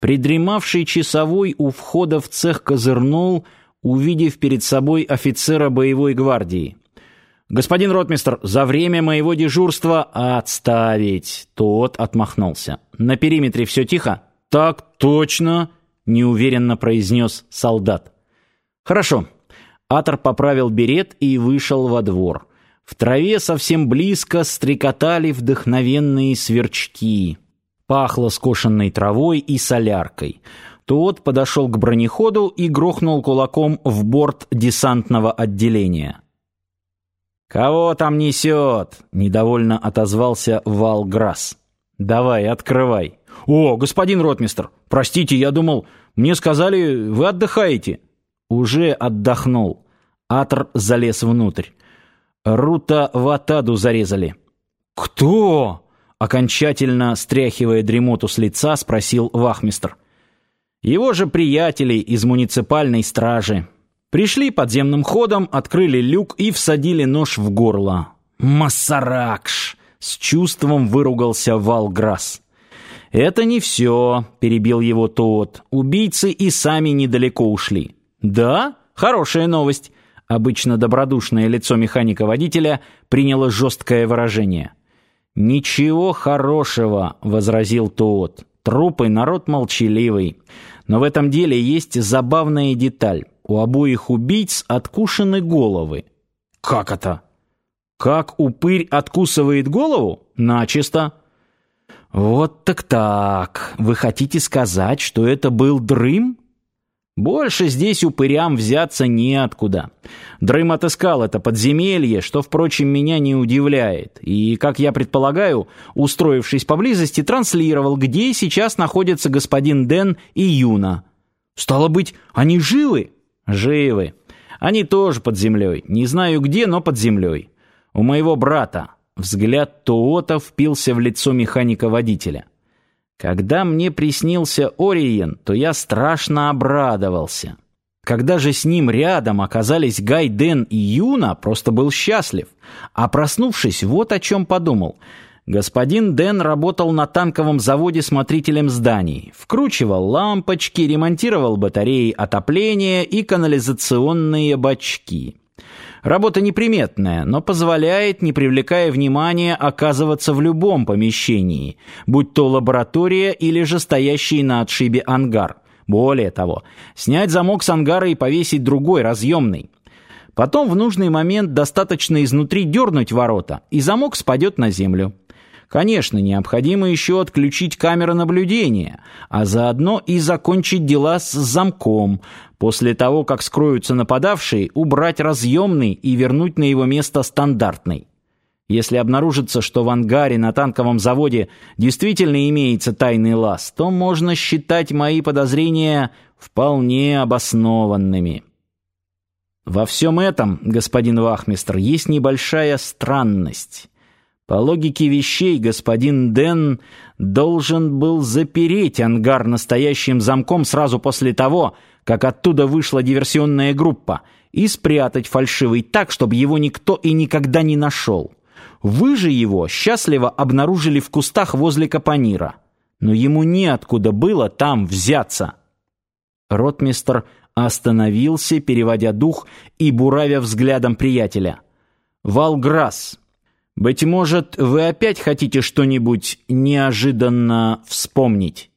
Придремавший часовой у входа в цех козырнул, увидев перед собой офицера боевой гвардии. «Господин ротмистр, за время моего дежурства отставить!» Тот отмахнулся. «На периметре все тихо?» «Так точно!» — неуверенно произнес солдат. «Хорошо». Атор поправил берет и вышел во двор. В траве совсем близко стрекотали вдохновенные сверчки. Пахло скошенной травой и соляркой. Тот подошел к бронеходу и грохнул кулаком в борт десантного отделения. «Кого там несет?» — недовольно отозвался Валграсс. «Давай, открывай». «О, господин ротмистр, простите, я думал, мне сказали, вы отдыхаете». «Уже отдохнул». Атр залез внутрь. Рута Ватаду зарезали. «Кто?» Окончательно стряхивая дремоту с лица, спросил вахмистр. Его же приятели из муниципальной стражи. Пришли подземным ходом, открыли люк и всадили нож в горло. «Массаракш!» — с чувством выругался Валграсс. «Это не все», — перебил его тот. «Убийцы и сами недалеко ушли». «Да? Хорошая новость». Обычно добродушное лицо механика-водителя приняло жесткое выражение. «Ничего хорошего», — возразил тот. «Трупы — народ молчаливый. Но в этом деле есть забавная деталь. У обоих убийц откушены головы». «Как это?» «Как упырь откусывает голову? Начисто». «Вот так так. Вы хотите сказать, что это был Дрым?» Больше здесь упырям взяться неоткуда. Дрым отыскал это подземелье, что, впрочем, меня не удивляет. И, как я предполагаю, устроившись поблизости, транслировал, где сейчас находятся господин Дэн и Юна. Стало быть, они живы? Живы. Они тоже под землей. Не знаю где, но под землей. У моего брата. Взгляд Тоота впился в лицо механика-водителя. Когда мне приснился Ориен, то я страшно обрадовался. Когда же с ним рядом оказались Гай Ден и Юна, просто был счастлив. А проснувшись, вот о чем подумал. Господин Ден работал на танковом заводе смотрителем зданий. Вкручивал лампочки, ремонтировал батареи отопления и канализационные бачки. Работа неприметная, но позволяет, не привлекая внимания, оказываться в любом помещении, будь то лаборатория или же стоящий на отшибе ангар. Более того, снять замок с ангара и повесить другой, разъемный. Потом в нужный момент достаточно изнутри дернуть ворота, и замок спадет на землю. Конечно, необходимо еще отключить камеры наблюдения, а заодно и закончить дела с замком. После того, как скроются нападавшие, убрать разъемный и вернуть на его место стандартный. Если обнаружится, что в ангаре на танковом заводе действительно имеется тайный лаз, то можно считать мои подозрения вполне обоснованными. Во всем этом, господин Вахмистр, есть небольшая странность. По логике вещей, господин Ден должен был запереть ангар настоящим замком сразу после того, как оттуда вышла диверсионная группа, и спрятать фальшивый так, чтобы его никто и никогда не нашел. Вы же его счастливо обнаружили в кустах возле Капонира. Но ему неоткуда было там взяться. Ротмистр остановился, переводя дух и буравя взглядом приятеля. «Валграсс!» Быть может, вы опять хотите что-нибудь неожиданно вспомнить?